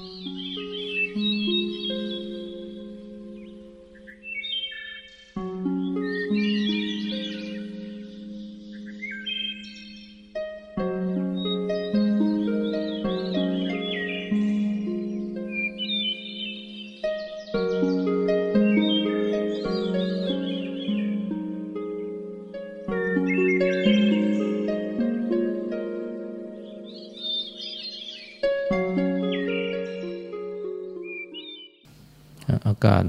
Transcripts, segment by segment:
อ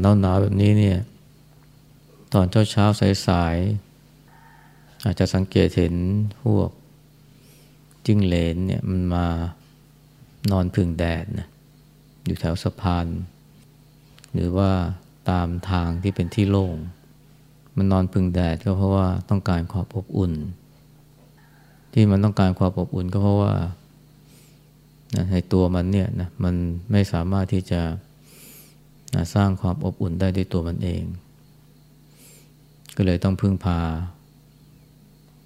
ากาศหนาวๆแบบนี้เนี่ยตอนเช้าเช้าสายๆอาจจะสังเกตเห็นพวกจิ้งเหลนเนี่ยมันมานอนพึ่งแดดนะอยู่แถวสะพาน หรือว่าตามทางที่เป็นที่โล่ง มันนอนพึ่งแดดก็เพราะว่าต้องการความอบอุ่น ที่มันต้องการความอบอุ่นก็เพราะว่าในตัวมันเนี่ยนะมันไม่สามารถที่จะ นะสร้างความอบอุ่นได้ด้วยตัวมันเอง ก็เลยต้องพึ่งพา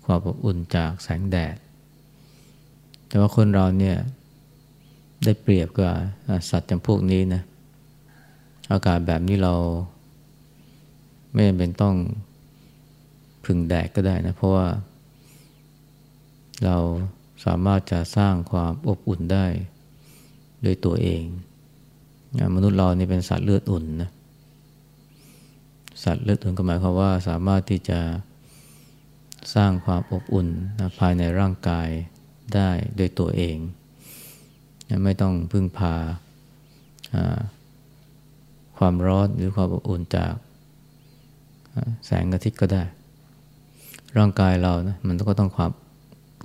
ความอบอุ่นจากแสงแดด แต่ว่าคนเราเนี่ยได้เปรียบกับสัตว์จำพวกนี้นะอากาศแบบนี้เราไม่จำเป็นต้องพึ่งแดดก็ได้นะ เพราะว่าเราสามารถจะสร้างความอบอุ่นได้ด้วยตัวเอง มนุษย์เรานี่เป็นสัตว์เลือดอุ่นนะสัตว์เลือดอุ่นก็หมายความว่าสามารถที่จะสร้างความอบอุ่นนะภายในร่างกายได้ด้วยตัวเอง ไม่ต้องพึ่งพาความร้อนหรือความอบอุ่นจากแสงอาทิตย์ก็ได้ ร่างกายเรานะมันก็ต้องความ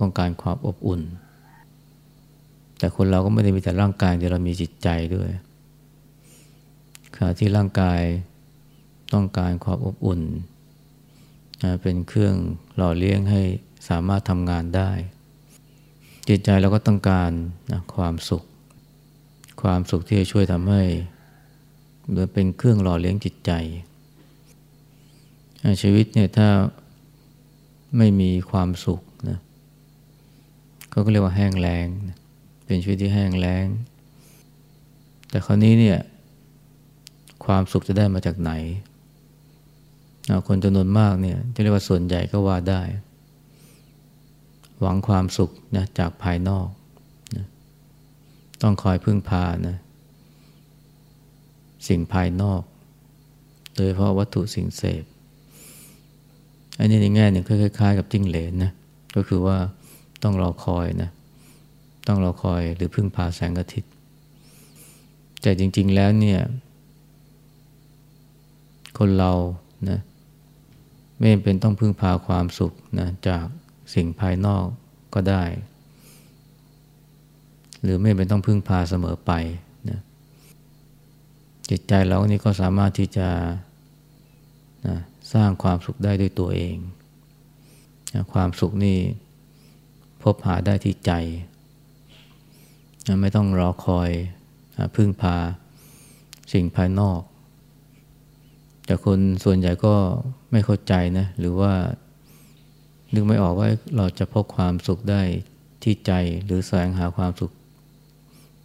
ต้องการความอบอุ่น แต่คนเราก็ไม่ได้มีแต่ร่างกายเดียวเรามีจิตใจด้วย ณะที่ร่างกายต้องการความอบอุ่น เป็นเครื่องหล่อเลี้ยงให้สามารถทำงานได้ จิตใจเราก็ต้องการนะความสุข ความสุขที่จะช่วยทำให้เหมือเป็นเครื่องหล่อเลี้ยงจิตใจ ชีวิตเนี่ยถ้าไม่มีความสุขนะเขาก็เรียกว่าแห้งแล้ง เป็นชีวิตที่แห้งแล้ง แต่คราวนี้เนี่ย ความสุขจะได้มาจากไหน คนจำนวนมากเนี่ยจะเรียกว่าส่วนใหญ่ก็ว่าได้ หวังความสุขนะจากภายนอกนะต้องคอยพึ่งพานะสิ่งภายนอก โดยเพราะวัตถุสิ่งเสพ อันนี้ในแง่หนึ่งคล้ายๆ กับจิ้งเหลนนะก็คือว่าต้องรอคอยนะต้องรอคอยหรือพึ่งพาแสงอาทิตย์ แต่จริง ๆ แล้วเนี่ย คนเรานะไม่เป็นต้องพึ่งพาความสุขนะจากสิ่งภายนอกก็ได้ หรือไม่เป็นต้องพึ่งพาเสมอไปนะจิตใจเรานี่ก็สามารถที่จะนะสร้างความสุขได้ด้วยตัวเองนะความสุขนี่พบหาได้ที่ใจนะไม่ต้องรอคอยนะพึ่งพาสิ่งภายนอก แต่คนส่วนใหญ่ก็ไม่เข้าใจนะ หรือว่านึกไม่ออกว่าเราจะพบความสุขได้ที่ใจหรือแสวงหาความสุข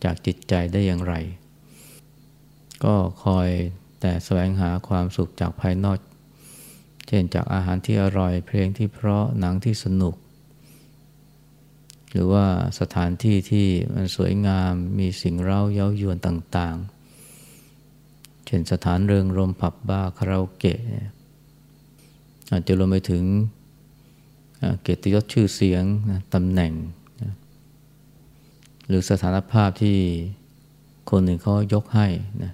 จากจิตใจได้อย่างไร ก็คอยแต่แสวงหาความสุขจากภายนอก เช่นจากอาหารที่อร่อยเพลงที่เพราะหนังที่สนุก หรือว่าสถานที่ที่มันสวยงามมีสิ่งเร้าเย้ายวนต่างๆ เช่นสถานเริงรมผับบาร์คาราโอเกะอาจจะรวมไปถึงเกียรติยศชื่อเสียงตำแหน่ง หรือสถานภาพที่คนหนึ่งเขายกให้นะ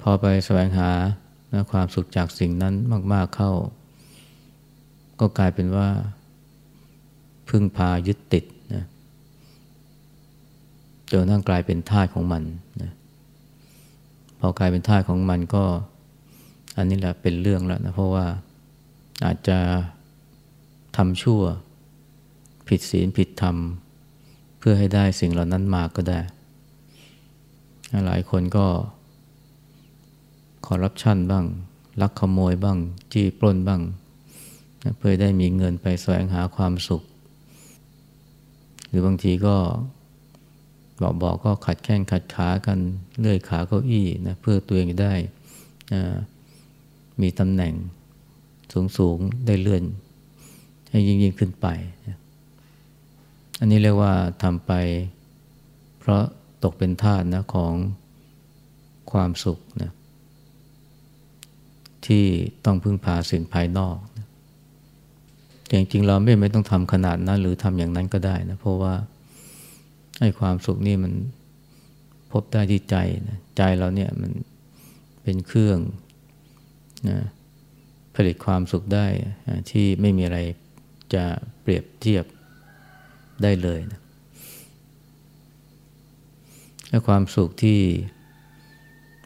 พอไปแสวงหาความสุขจากสิ่งนั้นมาก ๆเข้า ก็กลายเป็นว่า พึ่งพายึดติดนะจนทั้งกลายเป็นท่าของมัน พอกลายเป็นท่าของมันก็ อันนี้แหละเป็นเรื่องแล้วนะเพราะว่าอาจจะทำชั่ว ผิดศีลผิดธรรม เพื่อให้ได้สิ่งเหล่านั้นมาก็ได้ หลายคนก็คอร์รัปชันบ้าง ลักขโมยบ้าง จี้ปล้นบ้าง เพื่อได้มีเงินไปแสวงหาความสุข หรือบางทีก็ บอกบอกก็ขัดแข้งขัดขากันเลื่อยขาเก้าอี้นะเพื่อตัวเองได้มีตำแหน่งสูงสูงได้เลื่อน ให้ยิ่งยิ่งขึ้นไป อันนี้เรียกว่าทำไป เพราะตกเป็นทาสนะของความสุขนะที่ต้องพึ่งพาสิ่งภายนอกนะจริงๆเราไม่ไม่ต้องทำขนาดนั้นหรือทำอย่างนั้นก็ได้นะเพราะว่า ให้ความสุขนี่มันพบได้ที่ใจนะใจเราเนี่ยมันเป็นเครื่องนะผลิตความสุขได้ที่ไม่มีอะไรจะเปรียบเทียบได้เลยนะและความสุขที่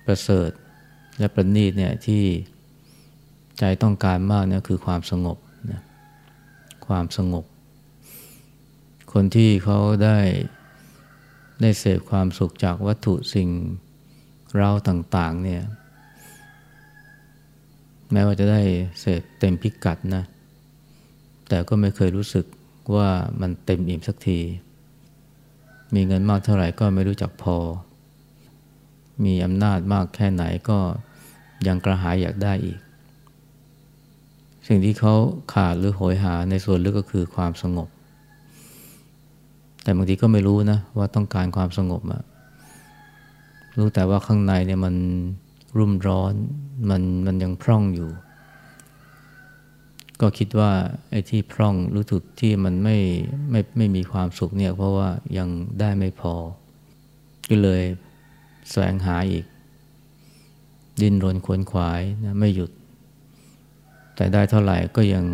ประเสริฐและประณีตเนี่ยที่ใจต้องการมากเนี่ยคือความสงบนะความสงบ คนที่เขาได้ ได้เสพความสุขจากวัตถุสิ่งเราต่าง ๆ เนี่ย แม้ว่าจะได้เสพเต็มพิกัดนะ แต่ก็ไม่เคยรู้สึกว่ามันเต็มอิ่มสักที มีเงินมากเท่าไหร่ก็ไม่รู้จักพอ มีอำนาจมากแค่ไหนก็ยังกระหายอยากได้อีก สิ่งที่เขาขาดหรือโหยหาในส่วนลึกก็คือความสงบ แต่บางทีก็ไม่รู้นะว่าต้องการความสงบอะรู้แต่ว่าข้างในเนี่ยมันรุ่มร้อนมันมันยังพร่องอยู่ ก็คิดว่าไอ้ที่พร่องรู้สึกที่มันไม่ไม่ไม่มีความสุขเนี่ยเพราะว่ายังได้ไม่พอ ก็เลยแสวงหาอีก ดิ้นรนขวนขวายนะไม่หยุด แต่ได้เท่าไหร่ก็ยัง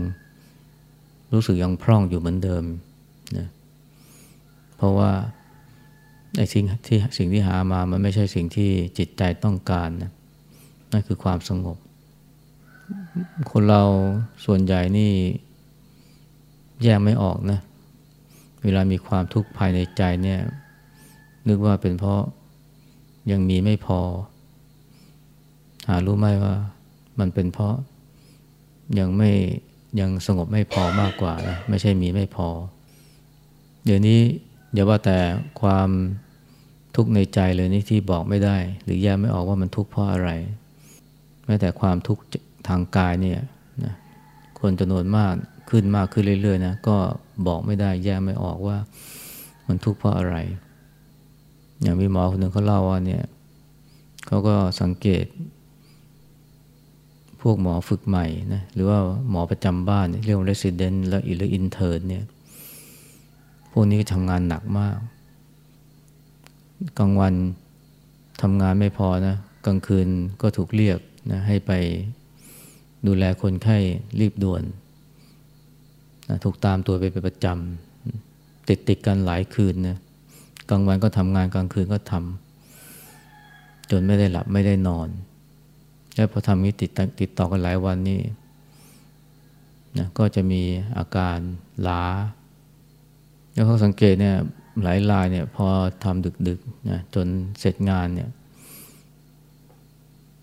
รู้สึกยังพร่องอยู่เหมือนเดิม เพราะว่าไอ้สิ่งที่สิ่งที่หามามันไม่ใช่สิ่งที่จิตใจต้องการนะนั่นคือความสงบ คนเราส่วนใหญ่นี่แยกไม่ออกนะ เวลามีความทุกข์ภายในใจเนี่ย นึกว่าเป็นเพราะยังมีไม่พอ หารู้ไหมว่ามันเป็นเพราะยังไม่ยังสงบไม่พอมากกว่านะไม่ใช่มีไม่พอ เดี๋ยวนี้ อย่าว่าแต่ความทุกข์ในใจเลยนี่ที่บอกไม่ได้ หรือแยกไม่ออกว่ามันทุกข์เพราะอะไร แม้แต่ความทุกข์ทางกายเนี่ยนะคนจำนวนมากขึ้นมากขึ้นเรื่อยๆนะก็บอกไม่ได้แยกไม่ออกว่ามันทุกข์เพราะอะไร อย่างมีหมอคนหนึ่งเขาเล่าว่าเนี่ยเขาก็สังเกต พวกหมอฝึกใหม่นะหรือว่าหมอประจำบ้านเรียกว่า resident แล้วหรือ intern เนี่ย พวกนี้ก็ทำงานหนักมาก กลางวันทำงานไม่พอนะกลางคืนก็ถูกเรียกนะให้ไปดูแลคนไข้รีบด่วนนะถูกตามตัวไปเป็นประจำติดติดกันหลายคืนนะกลางวันก็ทำงานกลางคืนก็ทำจนไม่ได้หลับไม่ได้นอน แล้วพอทำนี้ติดติดต่อกันหลายวันนี่นะก็จะมีอาการล้า แล้วเขาสังเกตเนี่ยหลายรายเนี่ยพอทำดึกๆนะจนเสร็จงานเนี่ย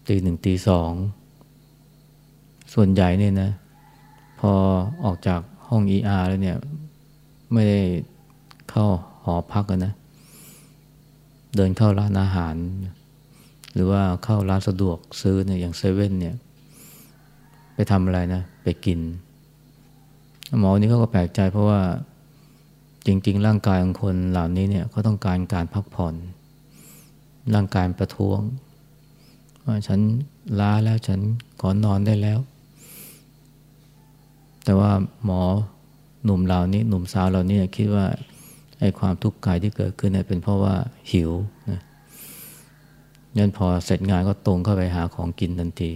ตีหนึ่งตีสอง ส่วนใหญ่เนี่ยนะพอออกจากห้อง ER แล้วเนี่ยไม่ได้เข้าหอพักนนะเดินเข้าร้านอาหาร หรือว่าเข้าร้านสะดวกซื้อเนี่ยอย่างเซเว่นเนี่ย ไปทำอะไรนะ ไปกิน หมอนี่เขาก็แปลกใจเพราะว่า จริง ๆ ร่างกายของคนเหล่านี้เนี่ยเขาต้องการการพักผ่อน ร่างกายประท้วงว่าฉันล้าแล้วฉันขอนอนได้แล้ว แต่ว่าหมอหนุ่มเหล่านี้ หนุ่มสาวเหล่านี้คิดว่าไอ้ความทุกข์กายที่เกิดขึ้นเนี่ยเป็นเพราะว่าหิวนะยันพอเสร็จงานก็ตรงเข้าไปหาของกินทันที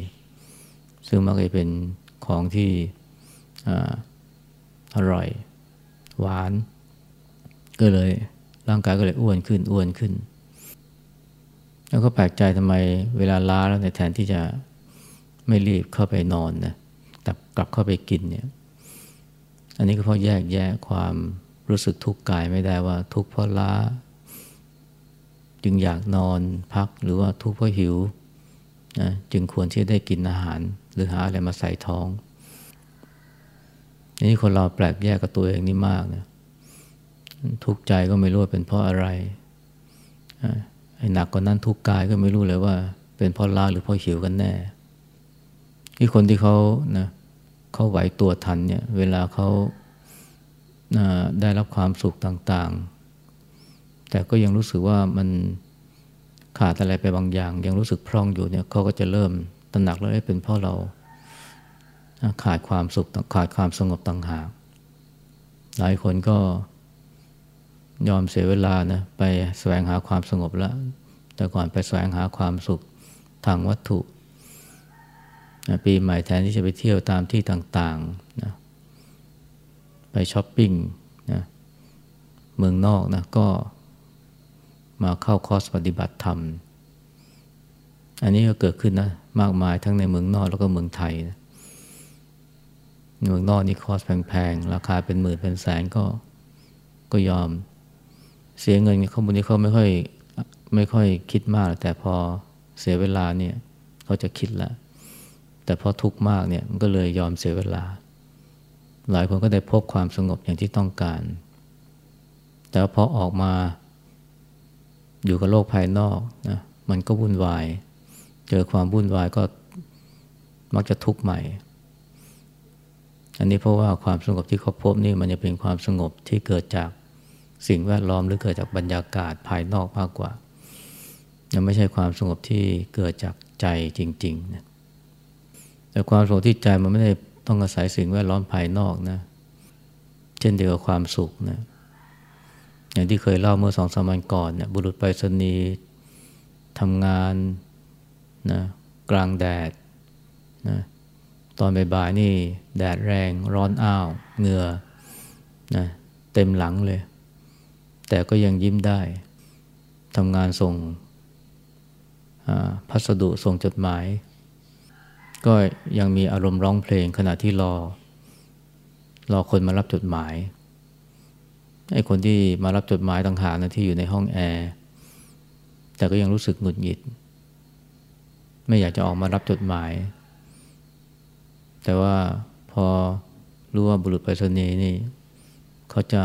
ซึ่งมักจะเป็นของที่อร่อย หวาน ก็เลย ร่างกายก็เลยอ้วนขึ้นอ้วนขึ้น แล้วก็แปลกใจทำไมเวลาล้าแล้วในแทนที่จะไม่รีบเข้าไปนอนนะแต่กลับเข้าไปกินเนี่ยอันนี้ก็เพราะแยกแยะความรู้สึกทุกข์กายไม่ได้ว่าทุกข์เพราะล้า จึงอยากนอนพักหรือว่าทุกข์เพราะหิวนะจึงควรที่จะได้กินอาหาร หรือหาอะไรมาใส่ท้องอันนี้คนเราแปลกแยกกับตัวเองนี่มากนะ ทุกข์ใจก็ไม่รู้ว่าเป็นเพราะอะไรไอ้หนักกว่านั้นทุกกายก็ไม่รู้เลยว่า เป็นเพราะลาหรือเพราะหิวกันแน่ที่คนที่เขานะเขาไหวตัวทันเนี่ยเวลาเขาได้รับความสุขต่างๆ แต่ก็ยังรู้สึกว่ามันขาดอะไรไปบางอย่าง ยังรู้สึกพร่องอยู่เนี่ยเขาก็จะเริ่มตระหนักแล้วเป็นเพราะเราขาดความสุขขาดความสงบต่างหากหลายคนก็ ยอมเสียเวลานะไปแสวงหาความสงบแล้ว แต่ก่อนไปแสวงหาความสุขทางวัตถุปีใหม่แทนที่จะไปเที่ยวตามที่ต่างๆนะไปช้อปปิ้งนะเมืองนอกนะก็มาเข้าคอร์สปฏิบัติธรรม อันนี้ก็เกิดขึ้นนะมากมายทั้งในเมืองนอกแล้วก็เมืองไทยนะเมืองนอกนี่คอร์สแพงๆ ราคาเป็นหมื่นเป็นแสนก็ก็ยอม เสียเงินเขาบนนี้เขาไม่ค่อยไม่ค่อยคิดมาก แต่พอเสียเวลาเนี่ยเขาจะคิดละแต่พอทุกข์มากเนี่ยมันก็เลยยอมเสียเวลา หลายคนก็ได้พบความสงบอย่างที่ต้องการ แต่พอออกมาอยู่กับโลกภายนอกนะมันก็วุ่นวาย เจอความวุ่นวายก็มักจะทุกข์ใหม่ อันนี้เพราะว่าความสงบที่เขาพบนี่มันจะเป็นความสงบที่เกิดจาก สิ่งแวดล้อมหรือเกิดจากบรรยากาศภายนอกมากกว่ายังไม่ใช่ความสงบที่เกิดจากใจจริงๆนะแต่ความสงบที่ใจมันไม่ได้ต้องอาศัยสิ่งแวดล้อมภายนอกนะ เช่นเดียวกับความสุขนะอย่างที่เคยเล่าเมื่อสองสามวันก่อนเนี่ยบุรุษไปรษณีย์ทำงานนะกลางแดดนะตอนบ่ายๆนี่แดดแรงร้อนอ้าวเหงื่อนะเต็มหลังเลย แต่ก็ยังยิ้มได้ทำงานส่งพัสดุส่งจดหมาย ก็ยังมีอารมณ์ร้องเพลงขณะที่รอ รอคนมารับจดหมายไอ้คนที่มารับจดหมายต่างหากนะที่อยู่ในห้องแอร์แต่ก็ยังรู้สึกหงุดหงิด ไม่อยากจะออกมารับจดหมาย แต่ว่าพอรู้ว่าบุรุษไปรษณีย์นี่เขาจะ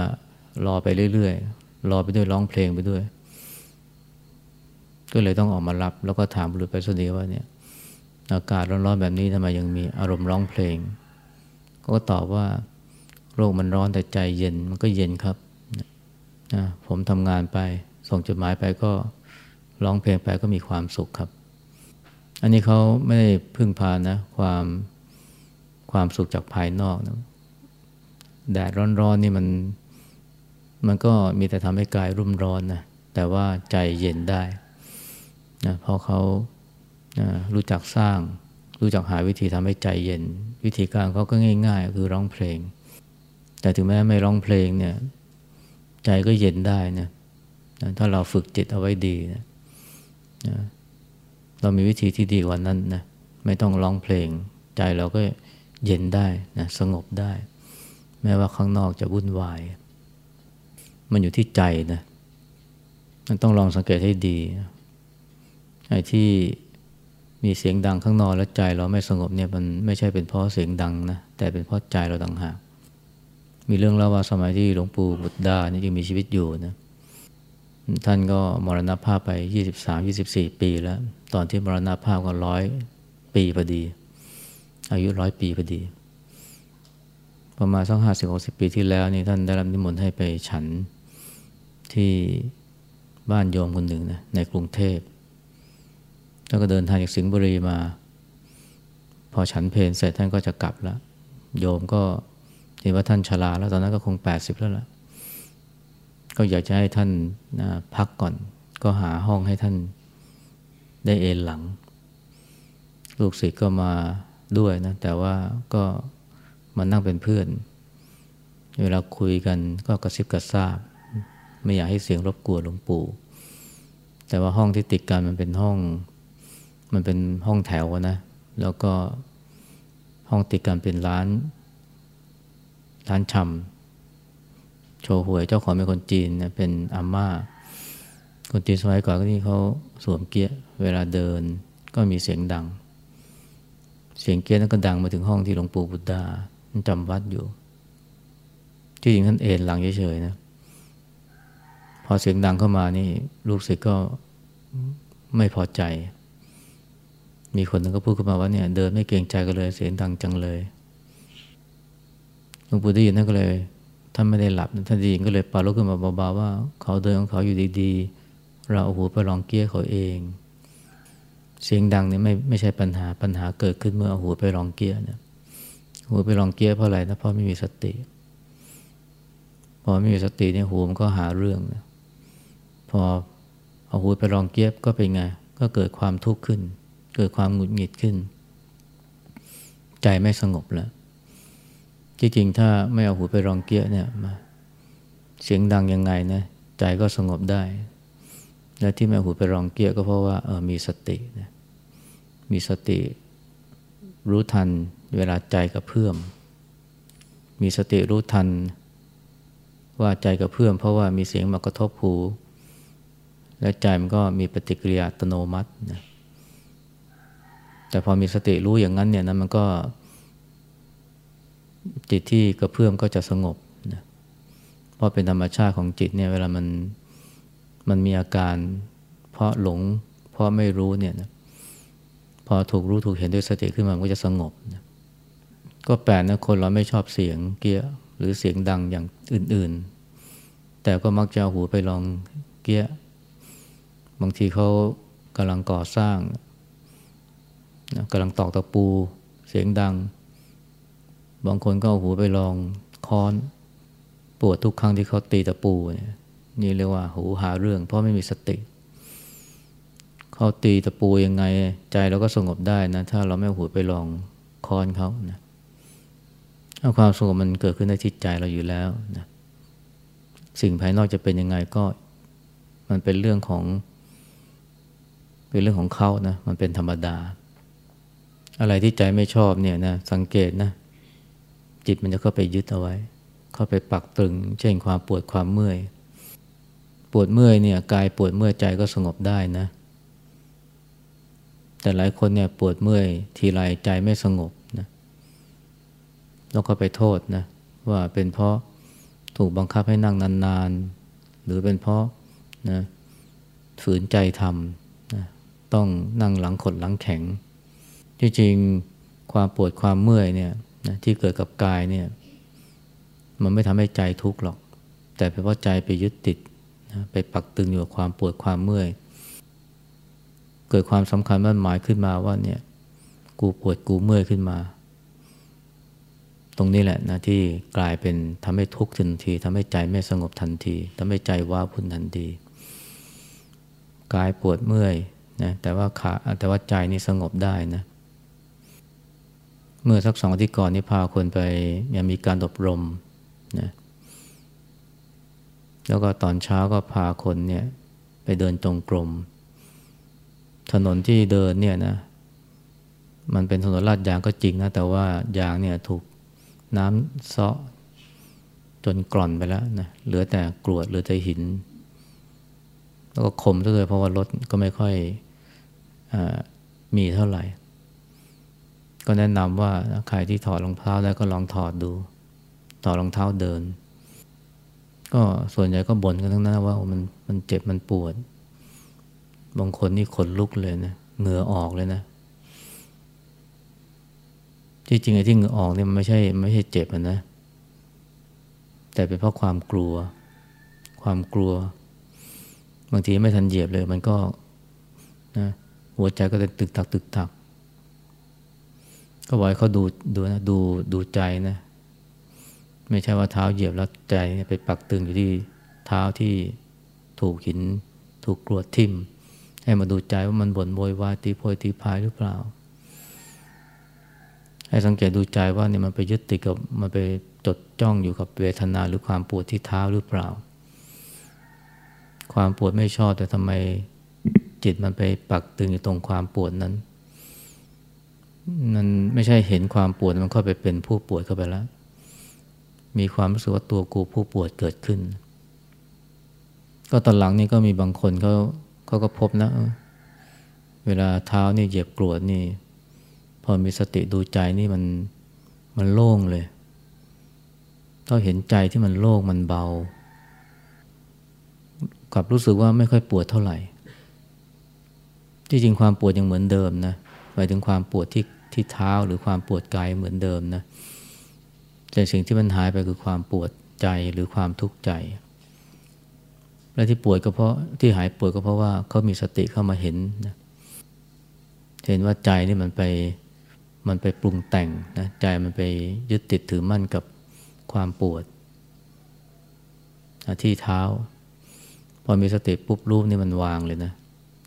รอไปเรื่อยๆ รอไปด้วยร้องเพลงไปด้วย ก็เลยต้องออกมารับ แล้วก็ถามบุรุษไปรษณีย์ว่าเนี่ย อากาศร้อนๆแบบนี้ทำไมยังมีอารมณ์ร้องเพลง ก็ตอบว่าโรคมันร้อนแต่ใจเย็นมันก็เย็นครับนะผมทำงานไป ส่งจดหมายไปก็ร้องเพลงไปก็มีความสุขครับ อันนี้เขาไม่ได้พึ่งพานะ ความความสุขจากภายนอกนะแดดร้อนๆนี่มัน มันก็มีแต่ทำให้กายรุ่มร้อนนะแต่ว่าใจเย็นได้นะเพราะเขานะรู้จักสร้าง รู้จักหาวิธีทำให้ใจเย็น วิธีการเขาก็ง่าย ๆ คือร้องเพลง แต่ถึงแม้ไม่ร้องเพลงเนี่ยใจก็เย็นได้นะถ้าเราฝึกจิตเอาไว้ดีนะเรามีวิธีที่ดีกว่านั้นนะไม่ต้องร้องเพลง ใจเราก็เย็นได้นะสงบได้ แม้ว่าข้างนอกจะวุ่นวาย มันอยู่ที่ใจนะมันต้องลองสังเกตให้ดีไอ้ที่มีเสียงดังข้างนอกแล้วใจเราไม่สงบเนี่ยมันไม่ใช่เป็นเพราะเสียงดังนะแต่เป็นเพราะใจเราต่างหากมีเรื่องเล่าว่าสมัยที่หลวงปู่บุตรดานี่ยังมีชีวิตอยู่นะท่านก็มรณภาพไปยี่สิบสามยี่สิบสี่ปีแล้ว ตอนที่มรณภาพก็ร้อยปีพอดี อายุร้อยปีพอดี ประมาณสักห้าสิบหกสิบปีที่แล้วนี่ท่านได้รับนิมนต์ให้ไปฉัน ที่บ้านโยมคนหนึ่งนะในกรุงเทพ แล้วก็เดินทางจากสิงห์บุรีมา พอฉันเพลเสร็จท่านก็จะกลับแล้ว โยมก็เห็นว่าท่านชราแล้วตอนนั้นก็คงแปดสิบแล้วล่ะ ก็อยากจะให้ท่านนะพักก่อน ก็หาห้องให้ท่านได้เอนหลัง ลูกศิษย์ก็มาด้วยนะ แต่ว่าก็มานั่งเป็นเพื่อน เวลาคุยกันก็กระซิบกระซาบ ไม่อยากให้เสียงรบกวนหลวงปู่ แต่ว่าห้องที่ติดกันมันเป็นห้อง มันเป็นห้องแถวนะ แล้วก็ห้องติดกันเป็นร้าน ร้านชำโชว์หวยเจ้าของเป็นคนจีนนะเป็นอาม่า คนจีนสมัยก่อนก็ที่เขาสวมเกียร์เวลาเดินก็มีเสียงดัง เสียงเกียร์นั้นก็ดังมาถึงห้องที่หลวงปู่บุตดาจำวัดอยู่ที่จริงท่านเอนหลังเฉยๆนะ พอเสียงดังเข้ามานี่ ลูกศิษย์ก็ไม่พอใจ มีคนหนึ่งก็พูดขึ้นมาว่าเนี่ย เดินไม่เกรงใจกันเลยเสียงดังจังเลยหลวงปู่ได้ยินท่านก็เลยท่านไม่ได้หลับท่านได้ยินก็เลยปาลุกขึ้นมาเบาๆว่า เขาเดินของเขาอยู่ดีๆ เราเอาหูไปลองเกี้ยเขาเอง เสียงดังเนี่ยไม่ไม่ใช่ปัญหาปัญหาเกิดขึ้นเมื่อเอาหูไปลองเกี้ยเนี่ยหูไปลองเกี้ยเพราะอะไรนะเพราะไม่มีสติพอไม่มีสติเนี่ยหูมันก็หาเรื่องนะ พอเอาหูไปลองเกี้ยก็เป็นไง ก็เกิดความทุกข์ขึ้น เกิดความหงุดหงิดขึ้น ใจไม่สงบแล้วจริงๆถ้าไม่เอาหูไปรองเกี้ยเนี่ยมาเสียงดังยังไงนะใจก็สงบได้ และที่ไม่เอาหูไปรองเกี้ยก็เพราะว่าเออมีสตินะมีสติ รู้ทันเวลาใจกับเพื่อม มีสติรู้ทันว่าใจกับเพื่อม เพราะว่ามีเสียงมากระทบหู และใจมันก็มีปฏิกิริยาอัตโนมัตินะแต่พอมีสติรู้อย่างนั้นเนี่ยนะมันก็ จิตที่กระเพื่อมก็จะสงบนะเพราะเป็นธรรมชาติของจิตเนี่ยเวลามันมันมีอาการ เพราะหลง เพราะไม่รู้เนี่ยนะพอถูกรู้ถูกเห็นด้วยสติขึ้นมามันก็จะสงบนะก็แปลกนะคนเราไม่ชอบเสียงเกี้ยหรือเสียงดังอย่างอื่น ๆ แต่ก็มักจะหูไปลองเกี้ย บางทีเขากำลังก่อสร้างกำลังตอกตะปู เสียงดัง บางคนก็เอาหูไปลองค้อน ปวดทุกครั้งที่เขาตีตะปูเนี่ยนี่เรียกว่าหูหาเรื่อง เพราะไม่มีสติ เขาตีตะปูยังไง ใจเราก็สงบได้นะ ถ้าเราไม่หูไปลองค้อนเขานะเอาความสงบมันเกิดขึ้นในจิตใจเราอยู่แล้วนะสิ่งภายนอกจะเป็นยังไงก็ มันเป็นเรื่องของ เป็นเรื่องของเขานะมันเป็นธรรมดา อะไรที่ใจไม่ชอบเนี่ยนะสังเกตนะจิตมันจะเข้าไปยึดเอาไว้ เข้าไปปักตึง เช่นความปวดความเมื่อย ปวดเมื่อยเนี่ยกายปวดเมื่อยใจก็สงบได้นะ แต่หลายคนเนี่ยปวดเมื่อยทีไรใจไม่สงบนะแล้วก็ไปโทษนะว่าเป็นเพราะถูกบังคับให้นั่งนานๆ หรือเป็นเพราะนะฝืนใจทำ ต้องนั่งหลังขดหลังแข็งจริงๆความปวดความเมื่อยเนี่ยนะที่เกิดกับกายเนี่ยมันไม่ทำให้ใจทุกข์หรอก แต่เป็นเพราะใจไปยึดติดนะไปปักตึงอยู่กับความปวดความเมื่อย เกิดความสำคัญมั่นหมายขึ้นมาว่าเนี่ยกูปวดกูเมื่อยขึ้นมา ตรงนี้แหละนะที่กลายเป็นทำให้ทุกข์ทันทีทำให้ใจไม่สงบทันทีทำให้ใจว้าพุ่นทันทีกายปวดเมื่อย นะแต่ว่าขาแต่ว่าใจนี่สงบได้นะ เมื่อสักสองอาทิตย์ก่อนนี่พาคนไปยังมีการอบรมนะแล้วก็ตอนเช้าก็พาคนเนี่ยไปเดินตรงกลมถนนที่เดินเนี่ยนะ มันเป็นถนนลาดยางก็จริงนะ แต่ว่ายางเนี่ยถูกน้ำเซาะจนกร่อนไปแล้วนะเหลือแต่กรวดเหลือแต่หิน แล้วก็คมซะเลยเพราะว่ารถก็ไม่ค่อย มีเท่าไหร่ ก็แนะนำว่าใครที่ถอดรองเท้าได้ก็ลองถอดดู ถอดรองเท้าเดิน ก็ส่วนใหญ่ก็บ่นกันทั้งนั้นว่ามันมันเจ็บมันปวด บางคนนี่ขนลุกเลยนะเหงื่อออกเลยนะ ที่จริงไอ้ที่เหงื่อออกเนี่ยมันไม่ใช่ไม่ใช่เจ็บนะ แต่เป็นเพราะความกลัว ความกลัว บางทีไม่ทันเหยียบเลย มันก็นะ หัวใจก็จะตึกตักตึกตัก ก็บอกให้เขาดูดูนะดูดูใจนะ ไม่ใช่ว่าเท้าเหยียบแล้วใจไปปักตึงอยู่ที่เท้าที่ถูกหิน ถูกกรวดทิ่ม ให้มาดูใจว่ามันบ่นโวยวายตีโพยตีพายหรือเปล่า ให้สังเกตดูใจว่าเนี่ยมันไปยึดติดกับมันไปจดจ้องอยู่กับเวทนาหรือความปวดที่เท้าหรือเปล่า ความปวดไม่ชอบแต่ทำไม จิตมันไปปักตึงอยู่ตรงความปวดนั้น มันไม่ใช่เห็นความปวดมันเข้าไปเป็นผู้ปวดเข้าไปแล้ว มีความรู้สึกว่าตัวกูผู้ปวดเกิดขึ้น ก็ตอนหลังนี่ก็มีบางคนเขาเขาก็พบนะ เวลาเท้านี่เหยียบกรวดนี่ พอมีสติดูใจนี่มันมันโล่งเลยถ้าเห็นใจที่มันโล่งมันเบากลับรู้สึกว่าไม่ค่อยปวดเท่าไหร่ ที่จริงความปวดยังเหมือนเดิมนะหมายถึงความปวดที่ที่เท้าหรือความปวดกายเหมือนเดิมนะแต่สิ่งที่มันหายไปคือความปวดใจหรือความทุกข์ใจ และที่ปวดก็เพราะที่หายปวดก็เพราะว่าเขามีสติเข้ามาเห็นนะเห็นว่าใจนี่มันไปมันไปปรุงแต่งนะใจมันไปยึดติดถือมั่นกับความปวดที่เท้า พอมีสติปุ๊บรูปนี่มันวางเลยนะ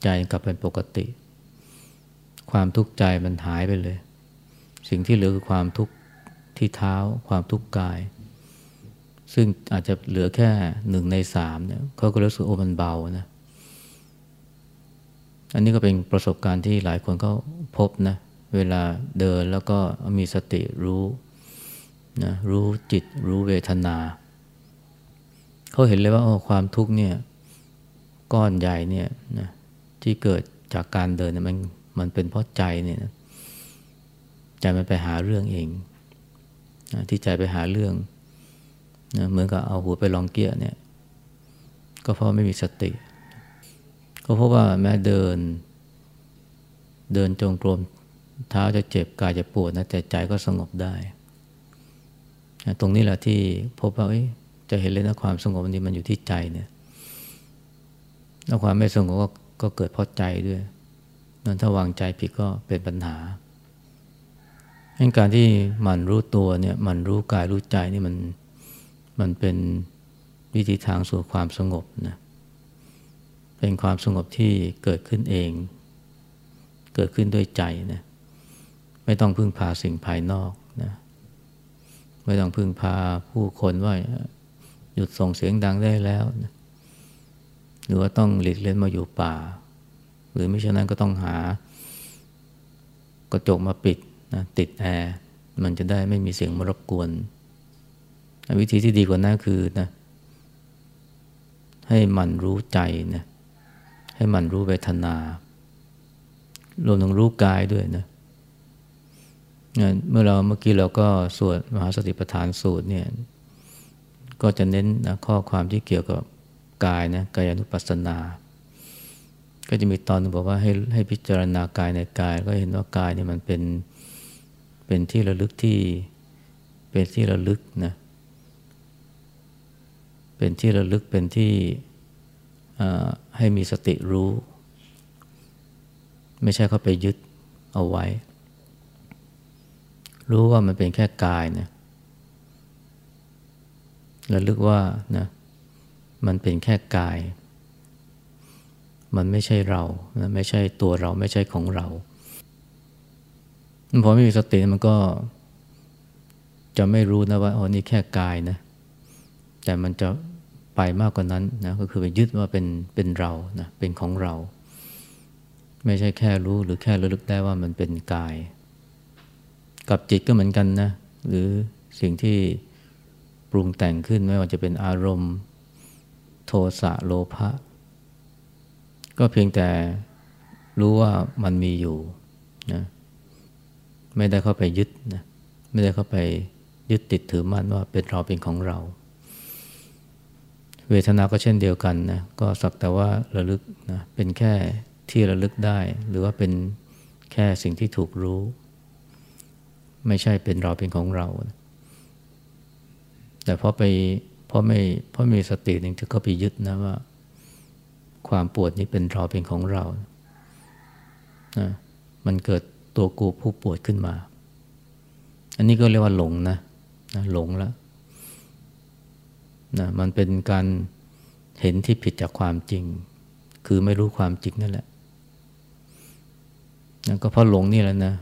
ใจกลับเป็นปกติ ความทุกข์ใจมันหายไปเลย สิ่งที่เหลือคือความทุกข์ที่เท้า ความทุกข์กาย ซึ่งอาจจะเหลือแค่หนึ่งในสามเนี่ยเขาก็รู้สึกโอ้มันเบานะ อันนี้ก็เป็นประสบการณ์ที่หลายคนก็พบนะ เวลาเดินแล้วก็มีสติรู้นะรู้จิตรู้เวทนา เขาเห็นเลยว่าโอ้ความทุกข์เนี่ย ก้อนใหญ่เนี่ยนะ ที่เกิดจากการเดินเนี่ยมันมันเป็นเพราะใจเนี่ยนะใจมันไปหาเรื่องเองนะที่ใจไปหาเรื่องนะเหมือนกับเอาหัวไปลองเกียร์เนี่ย ก็เพราะไม่มีสติ ก็เพราะว่าแม้เดิน เดินจงกรมเท้าจะเจ็บกายจะปวดนะแต่ใจก็สงบได้ตรงนี้แหละที่พบว่าจะเห็นเลยนะความสงบนี้มันอยู่ที่ใจเนี่ยแล้วความไม่สงบก็ ก็เกิดเพราะใจด้วยนั่นถ้าวางใจผิดก็เป็นปัญหาการที่มันรู้ตัวเนี่ยมันรู้กายรู้ใจนี่มันมันเป็นวิธีทางสู่ความสงบนะเป็นความสงบที่เกิดขึ้นเอง เกิดขึ้นด้วยใจนะไม่ต้องพึ่งพาสิ่งภายนอกนะไม่ต้องพึ่งพาผู้คนว่าหยุดส่งเสียงดังได้แล้วนะ หรือว่าต้องหลีกเล่นมาอยู่ป่า หรือไม่เช่นนั้นก็ต้องหากระจกมาปิดนะติดแอร์มันจะได้ไม่มีเสียงมารบกวน วิธีที่ดีกว่านั้นคือนะให้มันรู้ใจนะให้มันรู้เวทนารวมถึงรู้กายด้วยนะเมื่อเราเมื่อกี้เราก็สวดมหาสติปัฏฐานสูตรเนี่ยก็จะเน้นนะข้อความที่เกี่ยวกับ กายนะกายานุปัสสนา ก็จะมีตอนบอกว่าให้ให้พิจารณากายในกาย ก็เห็นว่ากายเนี่ยมันเป็นเป็นที่ระลึกที่เป็นที่ระลึกนะเป็นที่ระลึกเป็นที่ให้มีสติรู้ ไม่ใช่เข้าไปยึดเอาไว้ รู้ว่ามันเป็นแค่กายนะระลึกว่านะ มันเป็นแค่กาย มันไม่ใช่เราไม่ใช่ตัวเราไม่ใช่ของเราพอไม่มีสติมันก็จะไม่รู้นะว่าอ๋อนี่แค่กายนะ แต่มันจะไปมากกว่านั้นนะก็คือไปยึดว่าเป็นเป็นเรานะเป็นของเรา ไม่ใช่แค่รู้หรือแค่ระลึกได้ว่ามันเป็นกาย กับจิตก็เหมือนกันนะ หรือสิ่งที่ปรุงแต่งขึ้นไม่ว่าจะเป็นอารมณ์ โทสะโลภะก็เพียงแต่รู้ว่ามันมีอยู่นะไม่ได้เข้าไปยึดนะไม่ได้เข้าไปยึดติดถือมั่นว่าเป็นเราเป็นของเรา เวทนาก็เช่นเดียวกันนะก็สักแต่ว่าระลึกนะเป็นแค่ที่ระลึกได้ หรือว่าเป็นแค่สิ่งที่ถูกรู้ ไม่ใช่เป็นเราเป็นของเรา แต่พราะไป เพราะไม่เพราะมีสติหนึ่งจะเข้าไปยึดนะว่า ความปวดนี้เป็นเราเป็นของเรานะมันเกิดตัวกูผู้ปวดขึ้นมา อันนี้ก็เรียกว่าหลงนะนะหลงแล้วนะมันเป็นการเห็นที่ผิดจากความจริง คือไม่รู้ความจริงนั่นแหละนะก็เพราะหลงนี่แหละนะ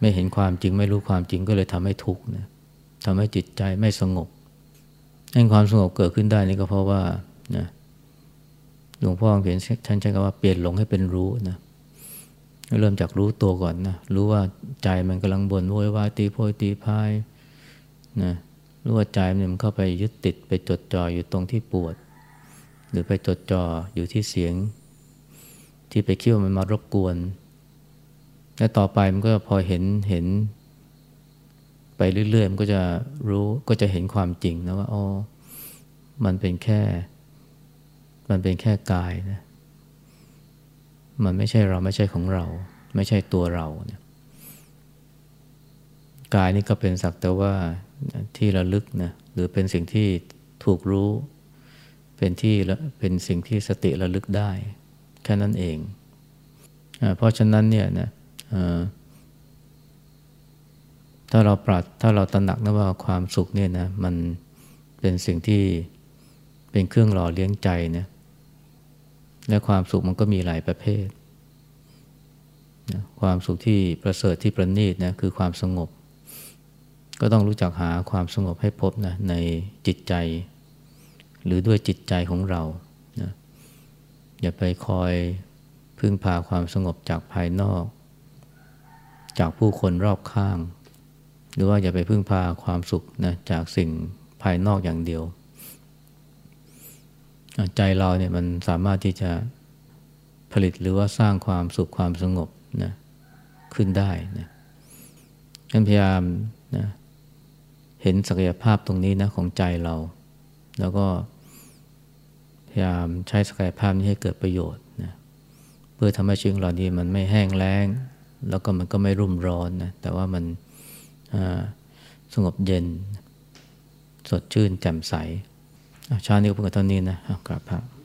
ไม่เห็นความจริงไม่รู้ความจริงก็เลยทำให้ทุกข์นะทำให้จิตใจไม่สงบ ให้ความสงบเกิดขึ้นได้นี่ก็เพราะว่านะหลวงพ่อเขียนท่านใช้คำว่าเปลี่ยนหลงให้เป็นรู้นะเริ่มจากรู้ตัวก่อนนะรู้ว่าใจมันกำลังบ่นโวยวายตีโพยตีพายนะรู้ว่าใจมันเข้าไปยึดติดไปจดจ่ออยู่ตรงที่ปวด หรือไปจดจ่ออยู่ที่เสียง ที่ไปคิดว่ามันมารบกวน และต่อไปมันก็พอเห็นเห็น ไปเรื่อยๆ มันก็จะรู้ก็จะเห็นความจริงนะว่าอ๋อมันเป็นแค่ มันเป็นแค่กายนะมันไม่ใช่เราไม่ใช่ของเรา ไม่ใช่ตัวเราเนี่ยกายนี่ก็เป็นสักแต่ว่าที่ระลึกนะหรือเป็นสิ่งที่ถูกรู้ เป็นที่เป็นสิ่งที่สติระลึกได้ แค่นั้นเอง เพราะฉะนั้นเนี่ยนะ ถ้าเราปรัดถ้าเราตระหนักนะว่าความสุขเนี่ยนะมันเป็นสิ่งที่เป็นเครื่องหล่อเลี้ยงใจเนี่ยและความสุขมันก็มีหลายประเภทนะความสุขที่ประเสริฐที่ประณีตนะคือความสงบ ก็ต้องรู้จักหาความสงบให้พบนะในจิตใจ หรือด้วยจิตใจของเรานะอย่าไปคอยพึ่งพาความสงบจากภายนอก จากผู้คนรอบข้าง หรือว่าอย่าไปพึ่งพาความสุขนะจากสิ่งภายนอกอย่างเดียว ใจเราเนี่ยมันสามารถที่จะผลิตหรือว่าสร้างความสุขความสงบนะขึ้นได้นะฉันพยายามนะเห็นศักยภาพตรงนี้นะของใจเรา แล้วก็พยายามใช้ศักยภาพนี้ให้เกิดประโยชน์นะเพื่อทำให้ชีวิตเรานี้มันไม่แห้งแล้ง แล้วก็มันก็ไม่รุ่มร้อนนะแต่ว่ามัน สงบเย็น สดชื่นแจ่มใสชาตินี้ก็เพื่อเท่านี้นะกราบพระ